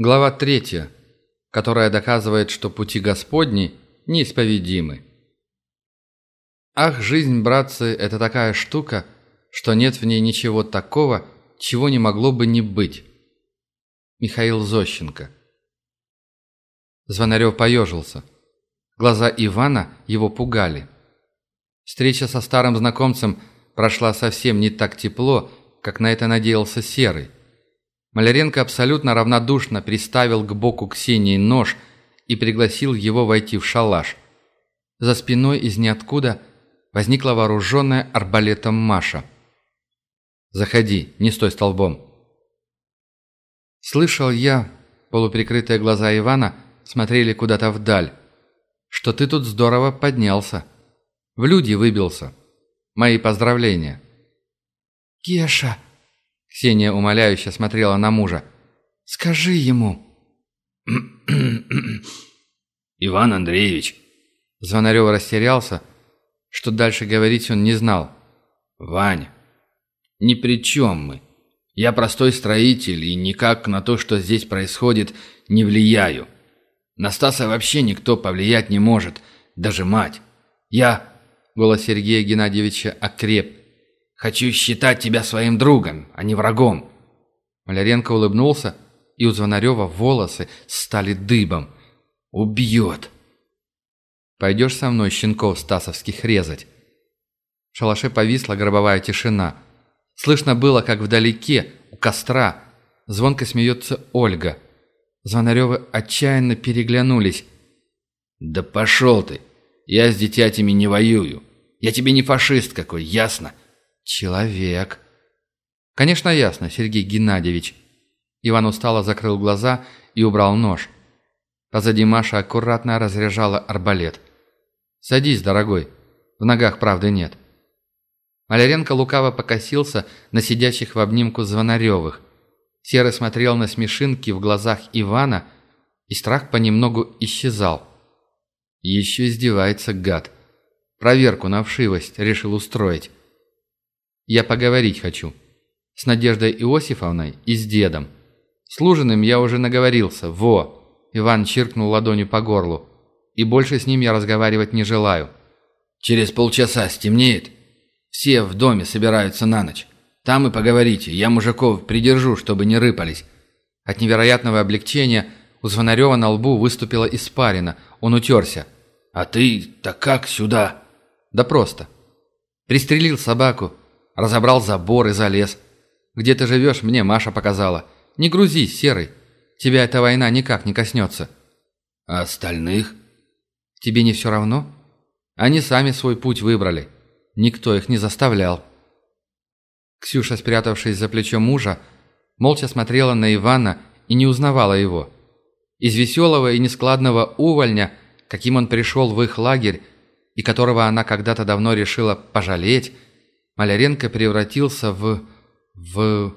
Глава третья, которая доказывает, что пути Господни неисповедимы. Ах, жизнь, братцы, это такая штука, что нет в ней ничего такого, чего не могло бы не быть. Михаил Зощенко Звонарев поежился. Глаза Ивана его пугали. Встреча со старым знакомцем прошла совсем не так тепло, как на это надеялся Серый. Маляренко абсолютно равнодушно приставил к боку Ксении нож и пригласил его войти в шалаш. За спиной из ниоткуда возникла вооруженная арбалетом Маша. «Заходи, не стой столбом». Слышал я, полуприкрытые глаза Ивана смотрели куда-то вдаль, что ты тут здорово поднялся. В люди выбился. Мои поздравления. «Кеша!» Ксения умоляюще смотрела на мужа. «Скажи ему». «Иван Андреевич». Звонарев растерялся, что дальше говорить он не знал. «Вань, ни при чем мы. Я простой строитель и никак на то, что здесь происходит, не влияю. На Стаса вообще никто повлиять не может, даже мать. Я...» Голос Сергея Геннадьевича окреп. Хочу считать тебя своим другом, а не врагом». Маляренко улыбнулся, и у Звонарева волосы стали дыбом. «Убьет!» «Пойдешь со мной щенков стасовских резать?» В шалаше повисла гробовая тишина. Слышно было, как вдалеке, у костра, звонко смеется Ольга. Звонаревы отчаянно переглянулись. «Да пошел ты! Я с дитятями не воюю. Я тебе не фашист какой, ясно? «Человек». «Конечно, ясно, Сергей Геннадьевич». Иван устало закрыл глаза и убрал нож. Позади Маша аккуратно разряжала арбалет. «Садись, дорогой. В ногах правды нет». Маляренко лукаво покосился на сидящих в обнимку Звонаревых. Серый смотрел на смешинки в глазах Ивана, и страх понемногу исчезал. Еще издевается гад. Проверку на вшивость решил устроить. Я поговорить хочу. С Надеждой Иосифовной и с дедом. С Лужиным я уже наговорился. Во!» Иван чиркнул ладонью по горлу. «И больше с ним я разговаривать не желаю». «Через полчаса стемнеет. Все в доме собираются на ночь. Там и поговорите. Я мужиков придержу, чтобы не рыпались». От невероятного облегчения у Звонарева на лбу выступила испарина. Он утерся. «А ты-то как сюда?» «Да просто. Пристрелил собаку, Разобрал забор и залез. Где ты живешь, мне Маша показала. Не грузись, Серый. Тебя эта война никак не коснется. А остальных? Тебе не все равно? Они сами свой путь выбрали. Никто их не заставлял. Ксюша, спрятавшись за плечо мужа, молча смотрела на Ивана и не узнавала его. Из веселого и нескладного увольня, каким он пришел в их лагерь, и которого она когда-то давно решила пожалеть, Маляренко превратился в... в...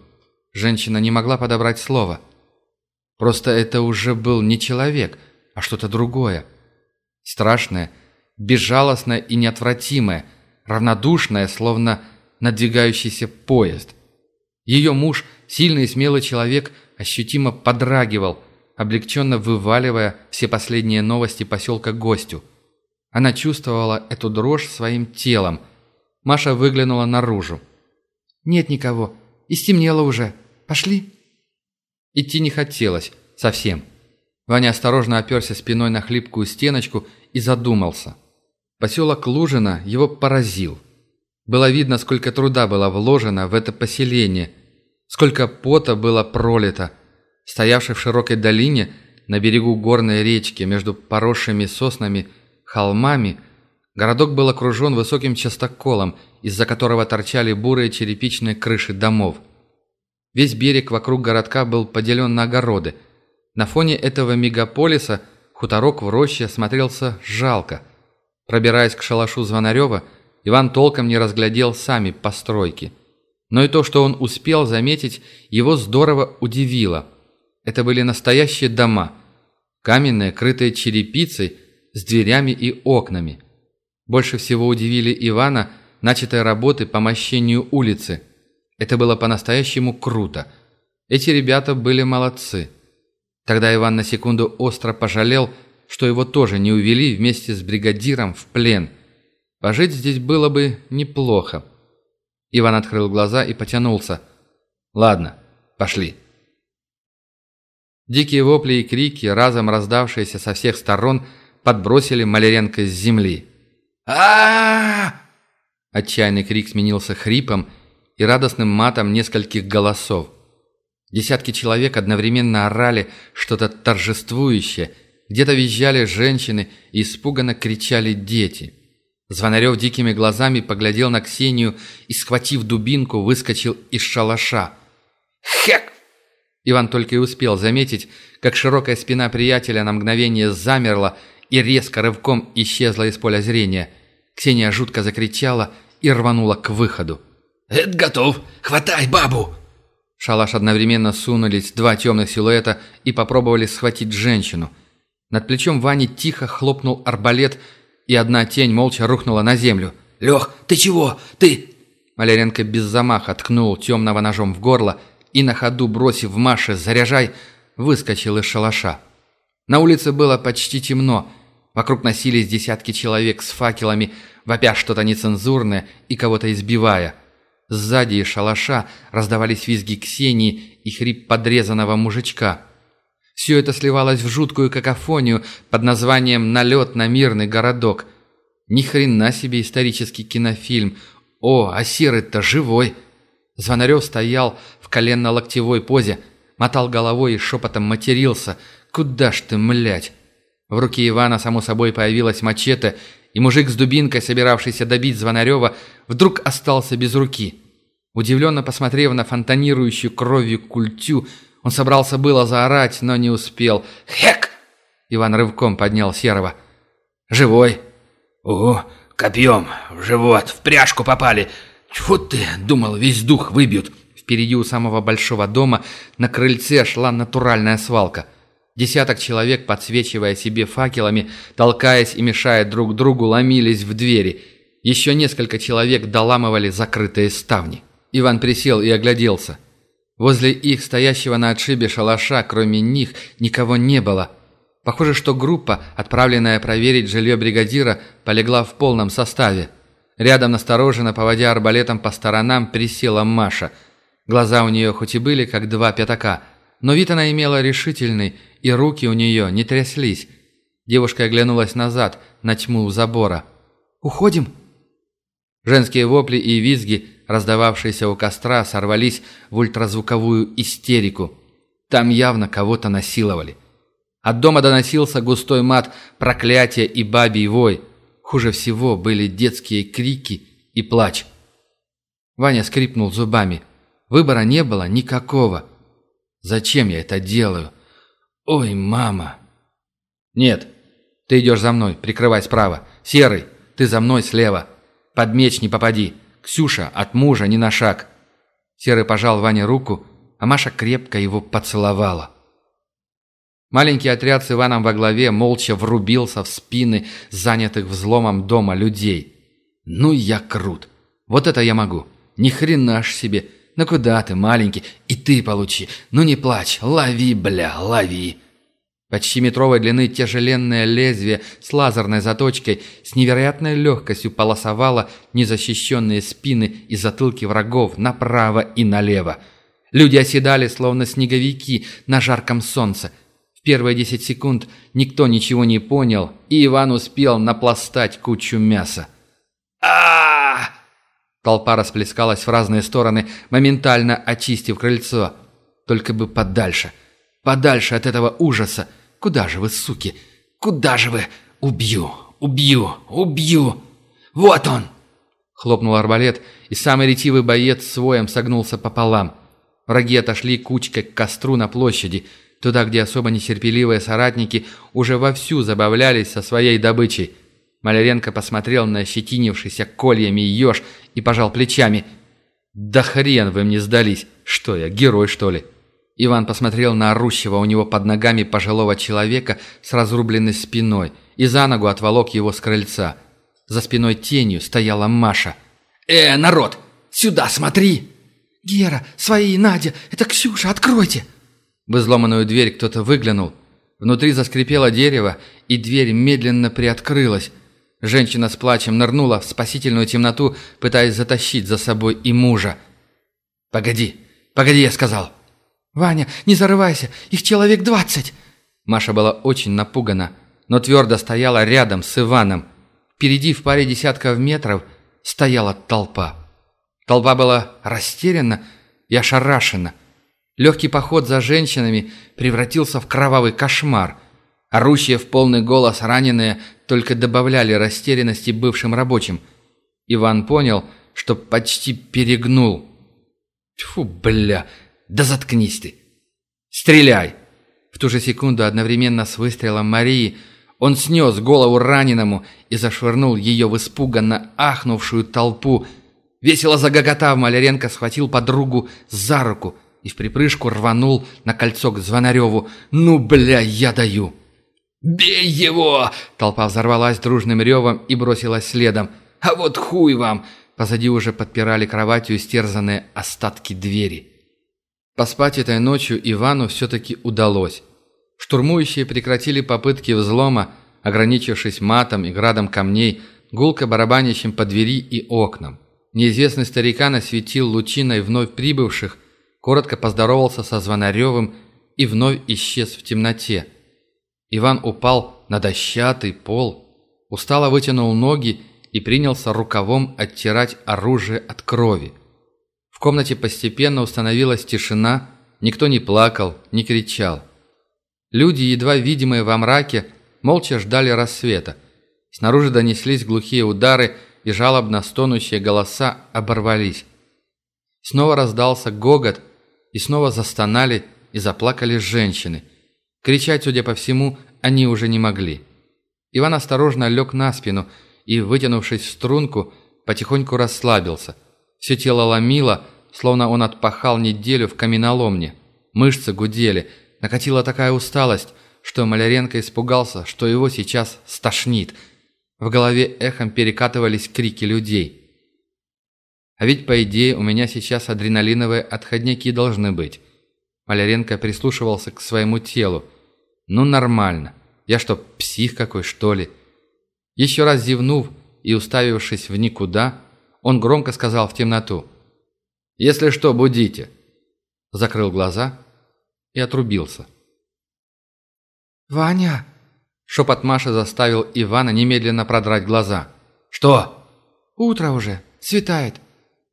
Женщина не могла подобрать слово. Просто это уже был не человек, а что-то другое. Страшное, безжалостное и неотвратимое, равнодушное, словно надвигающийся поезд. Ее муж, сильный и смелый человек, ощутимо подрагивал, облегченно вываливая все последние новости поселка гостю. Она чувствовала эту дрожь своим телом – Маша выглянула наружу. «Нет никого. И стемнело уже. Пошли?» Идти не хотелось. Совсем. Ваня осторожно оперся спиной на хлипкую стеночку и задумался. Поселок Лужина его поразил. Было видно, сколько труда было вложено в это поселение, сколько пота было пролито. Стоявший в широкой долине, на берегу горной речки, между поросшими соснами, холмами – Городок был окружен высоким частоколом, из-за которого торчали бурые черепичные крыши домов. Весь берег вокруг городка был поделен на огороды. На фоне этого мегаполиса хуторок в роще смотрелся жалко. Пробираясь к шалашу Звонарева, Иван толком не разглядел сами постройки. Но и то, что он успел заметить, его здорово удивило. Это были настоящие дома, каменные, крытые черепицей, с дверями и окнами – больше всего удивили Ивана начатые работы по мощению улицы. Это было по-настоящему круто. Эти ребята были молодцы. Тогда Иван на секунду остро пожалел, что его тоже не увели вместе с бригадиром в плен. Пожить здесь было бы неплохо. Иван открыл глаза и потянулся. «Ладно, пошли». Дикие вопли и крики, разом раздавшиеся со всех сторон, подбросили Маляренко с земли. А Отчаянный крик сменился хрипом и радостным матом нескольких голосов. Десятки человек одновременно орали что-то торжествующее, где-то визжали женщины и испуганно кричали дети. Звонарев дикими глазами поглядел на Ксению и, схватив дубинку, выскочил из шалаша. «Хек!» Иван только и успел заметить, как широкая спина приятеля на мгновение замерла и резко рывком исчезла из поля зрения. Ксения жутко закричала и рванула к выходу. «Это готов! Хватай бабу!» В шалаш одновременно сунулись два темных силуэта и попробовали схватить женщину. Над плечом Вани тихо хлопнул арбалет, и одна тень молча рухнула на землю. «Лех, ты чего? Ты...» Маляренко без замаха ткнул темного ножом в горло и на ходу, бросив Маше «Заряжай!», выскочил из шалаша. На улице было почти темно. Вокруг носились десятки человек с факелами, вопя что-то нецензурное и кого-то избивая. Сзади из шалаша раздавались визги Ксении и хрип подрезанного мужичка. Все это сливалось в жуткую какофонию под названием «Налет на мирный городок». Ни хрена себе исторический кинофильм. О, а серый-то живой! Звонарев стоял в коленно-локтевой позе, мотал головой и шепотом матерился. «Куда ж ты, млять?» В руке Ивана, само собой, появилась мачете, и мужик с дубинкой, собиравшийся добить Звонарева, вдруг остался без руки. Удивленно посмотрев на фонтанирующую кровью культю, он собрался было заорать, но не успел. «Хек!» Иван рывком поднял Серого. «Живой!» «Ого, копьем, в живот, в пряжку попали!» «Чего ты?» — думал, весь дух выбьют. Впереди у самого большого дома на крыльце шла натуральная свалка. Десяток человек, подсвечивая себе факелами, толкаясь и мешая друг другу, ломились в двери. Еще несколько человек доламывали закрытые ставни. Иван присел и огляделся. Возле их, стоящего на отшибе шалаша, кроме них, никого не было. Похоже, что группа, отправленная проверить жилье бригадира, полегла в полном составе. Рядом настороженно, поводя арбалетом по сторонам, присела Маша. Глаза у нее хоть и были, как два пятака, но вид она имела решительный, и руки у нее не тряслись. Девушка оглянулась назад, на тьму у забора. «Уходим?» Женские вопли и визги, раздававшиеся у костра, сорвались в ультразвуковую истерику. Там явно кого-то насиловали. От дома доносился густой мат, проклятие и бабий вой – Хуже всего были детские крики и плач. Ваня скрипнул зубами. Выбора не было никакого. Зачем я это делаю? Ой, мама. Нет, ты идешь за мной, прикрывай справа. Серый, ты за мной слева. Под меч не попади. Ксюша, от мужа не на шаг. Серый пожал Ване руку, а Маша крепко его поцеловала. Маленький отряд с Иваном во главе молча врубился в спины занятых взломом дома людей. «Ну я крут! Вот это я могу! Ни хрена ж себе! Ну куда ты, маленький? И ты получи! Ну не плачь! Лови, бля, лови!» Почти метровой длины тяжеленное лезвие с лазерной заточкой с невероятной легкостью полосовало незащищенные спины и затылки врагов направо и налево. Люди оседали, словно снеговики на жарком солнце – в первые десять секунд никто ничего не понял, и Иван успел напластать кучу мяса. а Толпа расплескалась в разные стороны, моментально очистив крыльцо. Только бы подальше. Подальше от этого ужаса. Куда же вы, суки? Куда же вы? Убью! Убью! Убью! Вот он! Хлопнул арбалет, и самый ретивый боец своем согнулся пополам. Враги отошли кучкой к костру на площади – Туда, где особо нетерпеливые соратники уже вовсю забавлялись со своей добычей. Маляренко посмотрел на ощетинившийся кольями еж и пожал плечами. «Да хрен вы мне сдались! Что я, герой, что ли?» Иван посмотрел на орущего у него под ногами пожилого человека с разрубленной спиной и за ногу отволок его с крыльца. За спиной тенью стояла Маша. «Э, народ, сюда смотри!» «Гера, свои, Надя, это Ксюша, откройте!» В изломанную дверь кто-то выглянул. Внутри заскрипело дерево, и дверь медленно приоткрылась. Женщина с плачем нырнула в спасительную темноту, пытаясь затащить за собой и мужа. «Погоди, погоди, я сказал!» «Ваня, не зарывайся, их человек двадцать!» Маша была очень напугана, но твердо стояла рядом с Иваном. Впереди в паре десятков метров стояла толпа. Толпа была растеряна и ошарашена. Легкий поход за женщинами превратился в кровавый кошмар. Орущие в полный голос раненые только добавляли растерянности бывшим рабочим. Иван понял, что почти перегнул. Тьфу, бля, да заткнись ты! Стреляй! В ту же секунду одновременно с выстрелом Марии он снес голову раненому и зашвырнул ее в испуганно ахнувшую толпу. Весело загоготав, Маляренко схватил подругу за руку и в припрыжку рванул на кольцо к Звонареву. «Ну, бля, я даю!» «Бей его!» Толпа взорвалась дружным ревом и бросилась следом. «А вот хуй вам!» Позади уже подпирали кроватью истерзанные остатки двери. Поспать этой ночью Ивану все-таки удалось. Штурмующие прекратили попытки взлома, ограничившись матом и градом камней, гулко барабанящим по двери и окнам. Неизвестный старикан осветил лучиной вновь прибывших, коротко поздоровался со Звонаревым и вновь исчез в темноте. Иван упал на дощатый пол, устало вытянул ноги и принялся рукавом оттирать оружие от крови. В комнате постепенно установилась тишина, никто не плакал, не кричал. Люди, едва видимые во мраке, молча ждали рассвета. Снаружи донеслись глухие удары, и жалобно стонущие голоса оборвались. Снова раздался гогот, и снова застонали и заплакали женщины. Кричать, судя по всему, они уже не могли. Иван осторожно лег на спину и, вытянувшись в струнку, потихоньку расслабился. Все тело ломило, словно он отпахал неделю в каменоломне. Мышцы гудели, накатила такая усталость, что Маляренко испугался, что его сейчас стошнит. В голове эхом перекатывались крики людей. А ведь, по идее, у меня сейчас адреналиновые отходники должны быть. Маляренко прислушивался к своему телу. Ну, нормально. Я что, псих какой, что ли? Еще раз зевнув и уставившись в никуда, он громко сказал в темноту. «Если что, будите». Закрыл глаза и отрубился. «Ваня!» Шепот Маши заставил Ивана немедленно продрать глаза. «Что?» «Утро уже. Светает.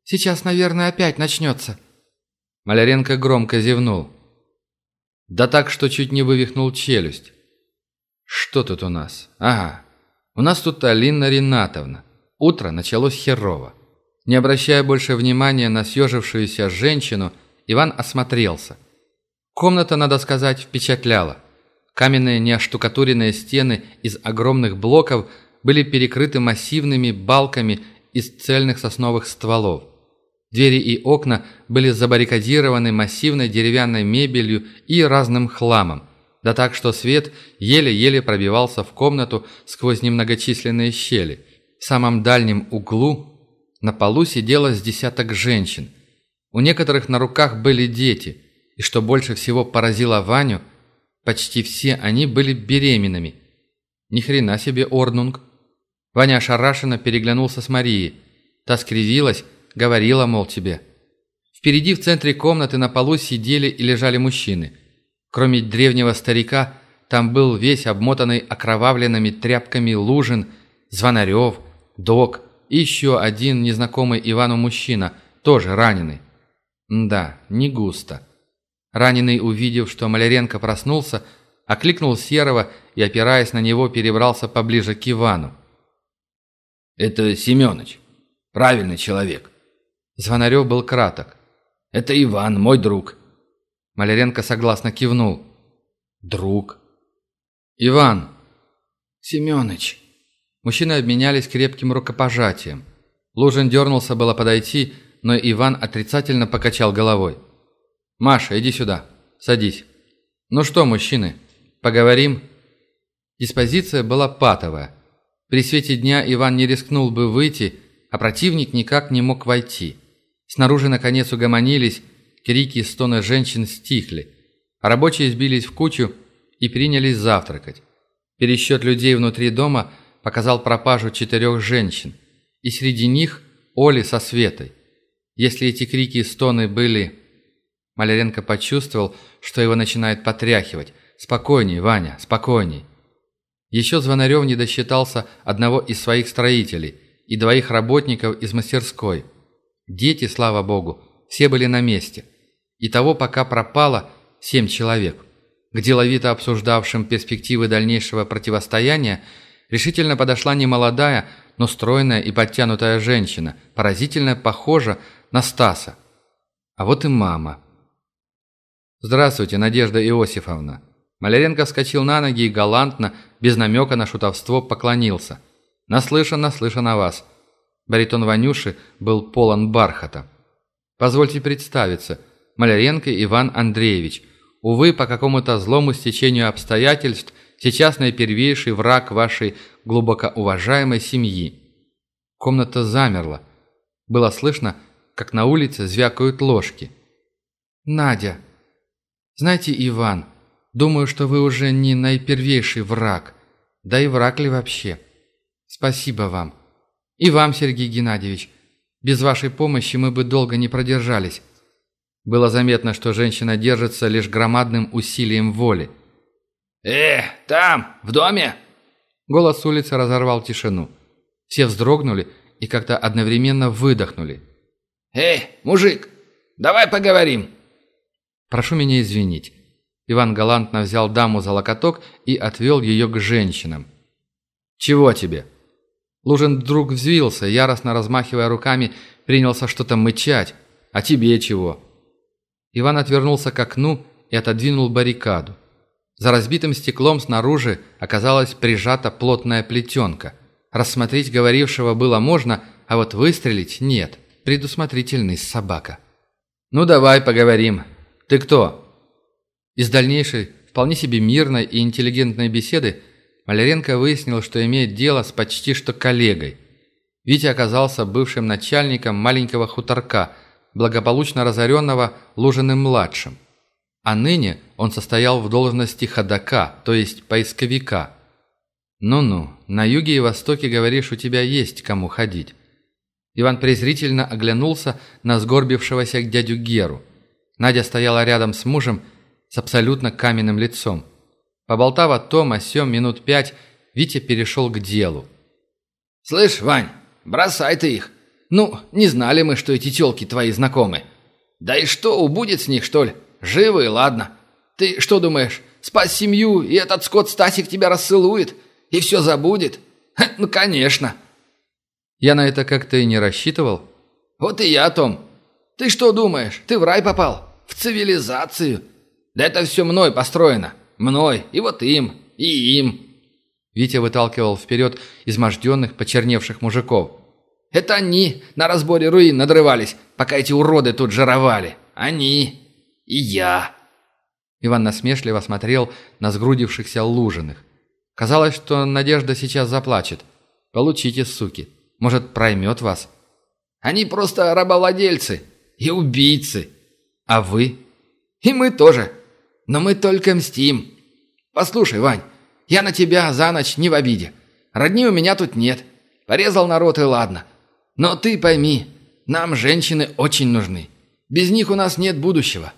Сейчас, наверное, опять начнется». Маляренко громко зевнул. Да так, что чуть не вывихнул челюсть. «Что тут у нас? Ага. У нас тут Алина Ринатовна. Утро началось херово. Не обращая больше внимания на съежившуюся женщину, Иван осмотрелся. Комната, надо сказать, впечатляла. Каменные неоштукатуренные стены из огромных блоков были перекрыты массивными балками из цельных сосновых стволов. Двери и окна были забаррикадированы массивной деревянной мебелью и разным хламом, да так, что свет еле-еле пробивался в комнату сквозь немногочисленные щели. В самом дальнем углу на полу сидело с десяток женщин. У некоторых на руках были дети, и что больше всего поразило Ваню – Почти все они были беременными. Ни хрена себе Орнунг. Ваня ошарашенно переглянулся с Марией. Та скривилась, говорила, мол, тебе. Впереди в центре комнаты на полу сидели и лежали мужчины. Кроме древнего старика, там был весь обмотанный окровавленными тряпками Лужин, Звонарев, Док и еще один незнакомый Ивану мужчина, тоже раненый. Да, не густо. Раненый, увидев, что Маляренко проснулся, окликнул Серого и, опираясь на него, перебрался поближе к Ивану. «Это Семёныч. Правильный человек». Звонарев был краток. «Это Иван, мой друг». Маляренко согласно кивнул. «Друг». «Иван». «Семёныч». Мужчины обменялись крепким рукопожатием. Лужин дернулся было подойти, но Иван отрицательно покачал головой. «Маша, иди сюда. Садись». «Ну что, мужчины, поговорим?» Диспозиция была патовая. При свете дня Иван не рискнул бы выйти, а противник никак не мог войти. Снаружи, наконец, угомонились, крики и стоны женщин стихли. Рабочие сбились в кучу и принялись завтракать. Пересчет людей внутри дома показал пропажу четырех женщин, и среди них Оли со Светой. Если эти крики и стоны были... Маляренко почувствовал, что его начинает потряхивать. «Спокойней, Ваня, спокойней». Еще Звонарев не досчитался одного из своих строителей и двоих работников из мастерской. Дети, слава богу, все были на месте. И того пока пропало семь человек. К деловито обсуждавшим перспективы дальнейшего противостояния решительно подошла немолодая, но стройная и подтянутая женщина, поразительно похожа на Стаса. А вот и мама. «Здравствуйте, Надежда Иосифовна». Маляренко вскочил на ноги и галантно, без намека на шутовство, поклонился. «Наслышан, наслышан о вас». Баритон Ванюши был полон бархата. «Позвольте представиться. Маляренко Иван Андреевич. Увы, по какому-то злому стечению обстоятельств, сейчас наипервейший враг вашей глубоко уважаемой семьи». Комната замерла. Было слышно, как на улице звякают ложки. «Надя. Знаете, Иван, думаю, что вы уже не наипервейший враг. Да и враг ли вообще? Спасибо вам. И вам, Сергей Геннадьевич. Без вашей помощи мы бы долго не продержались». Было заметно, что женщина держится лишь громадным усилием воли. «Э, там, в доме!» Голос улицы разорвал тишину. Все вздрогнули и как-то одновременно выдохнули. «Эй, мужик, давай поговорим!» «Прошу меня извинить». Иван галантно взял даму за локоток и отвел ее к женщинам. «Чего тебе?» Лужин вдруг взвился, яростно размахивая руками, принялся что-то мычать. «А тебе чего?» Иван отвернулся к окну и отодвинул баррикаду. За разбитым стеклом снаружи оказалась прижата плотная плетенка. Рассмотреть говорившего было можно, а вот выстрелить нет. Предусмотрительный собака. «Ну давай поговорим. Ты кто?» Из дальнейшей, вполне себе мирной и интеллигентной беседы Маляренко выяснил, что имеет дело с почти что коллегой. Витя оказался бывшим начальником маленького хуторка, благополучно разоренного Лужиным-младшим. А ныне он состоял в должности ходока, то есть поисковика. «Ну-ну, на юге и востоке, говоришь, у тебя есть кому ходить». Иван презрительно оглянулся на сгорбившегося дядю Геру. Надя стояла рядом с мужем с абсолютно каменным лицом. Поболтав о том, о сём минут пять, Витя перешел к делу. «Слышь, Вань, бросай ты их. Ну, не знали мы, что эти тёлки твои знакомы. Да и что, убудет с них, что ли? Живы, ладно. Ты что думаешь, спас семью, и этот скот Стасик тебя расцелует, и все забудет? Ха, ну, конечно». «Я на это как-то и не рассчитывал». «Вот и я, Том. Ты что думаешь, ты в рай попал? В цивилизацию? Да это все мной построено. Мной, и вот им, и им». Витя выталкивал вперед изможденных, почерневших мужиков. «Это они на разборе руин надрывались, пока эти уроды тут жировали. Они и я». Иван насмешливо смотрел на сгрудившихся лужиных. Казалось, что Надежда сейчас заплачет. «Получите, суки. Может, проймет вас?» «Они просто рабовладельцы и убийцы. А вы?» «И мы тоже. Но мы только мстим. Послушай, Вань, я на тебя за ночь не в обиде. Родни у меня тут нет. Порезал народ и ладно. Но ты пойми, нам женщины очень нужны. Без них у нас нет будущего.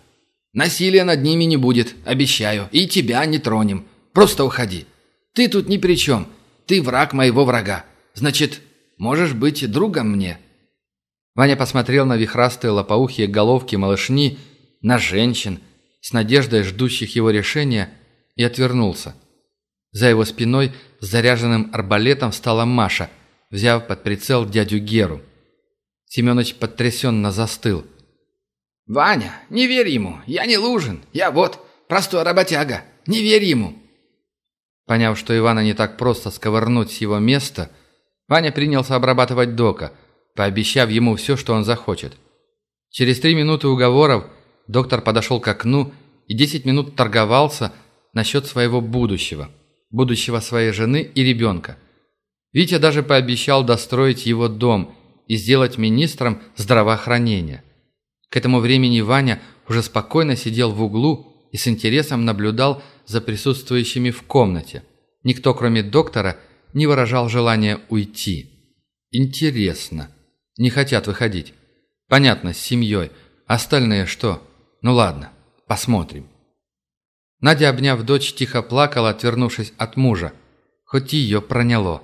Насилия над ними не будет, обещаю. И тебя не тронем. Просто уходи. Ты тут ни при чем. Ты враг моего врага. Значит, можешь быть другом мне». Ваня посмотрел на вихрастые лопоухие головки малышни, на женщин – с надеждой ждущих его решения, и отвернулся. За его спиной с заряженным арбалетом встала Маша, взяв под прицел дядю Геру. Семенович потрясенно застыл. «Ваня, не верь ему, я не Лужин, я вот, простой работяга, не верь ему!» Поняв, что Ивана не так просто сковырнуть с его места, Ваня принялся обрабатывать Дока, пообещав ему все, что он захочет. Через три минуты уговоров – Доктор подошел к окну и 10 минут торговался насчет своего будущего, будущего своей жены и ребенка. Витя даже пообещал достроить его дом и сделать министром здравоохранения. К этому времени Ваня уже спокойно сидел в углу и с интересом наблюдал за присутствующими в комнате. Никто, кроме доктора, не выражал желания уйти. Интересно. Не хотят выходить. Понятно, с семьей. Остальные что? Ну ладно, посмотрим. Надя, обняв дочь, тихо плакала, отвернувшись от мужа. Хоть ее проняло.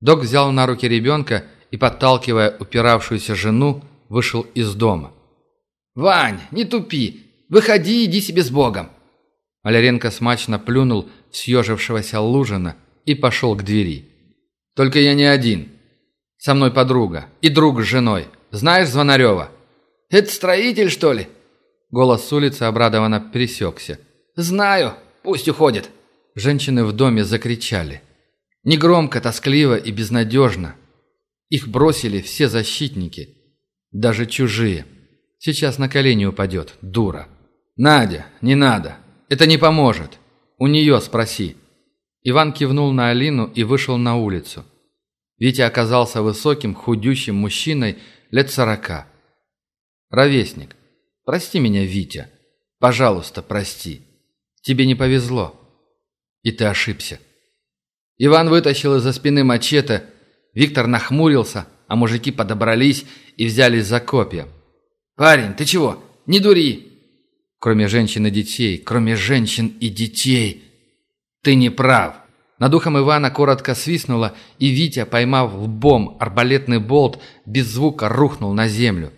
Док взял на руки ребенка и, подталкивая упиравшуюся жену, вышел из дома. «Вань, не тупи! Выходи, иди себе с Богом!» Аляренко смачно плюнул в съежившегося Лужина и пошел к двери. «Только я не один. Со мной подруга и друг с женой. Знаешь Звонарева?» «Это строитель, что ли?» Голос с улицы обрадованно пересекся. «Знаю. Пусть уходит». Женщины в доме закричали. Негромко, тоскливо и безнадежно. Их бросили все защитники. Даже чужие. Сейчас на колени упадет, дура. «Надя, не надо. Это не поможет. У нее спроси». Иван кивнул на Алину и вышел на улицу. Витя оказался высоким, худющим мужчиной лет сорока. «Ровесник. Прости меня, Витя. Пожалуйста, прости. Тебе не повезло. И ты ошибся». Иван вытащил из-за спины мачете. Виктор нахмурился, а мужики подобрались и взялись за копья. «Парень, ты чего? Не дури!» Кроме женщин и детей, кроме женщин и детей. Ты не прав. Над ухом Ивана коротко свистнуло, и Витя, поймав лбом арбалетный болт, без звука рухнул на землю.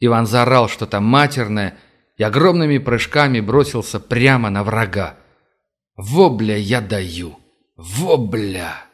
Иван заорал что-то матерное и огромными прыжками бросился прямо на врага. «Вобля я даю! Вобля!»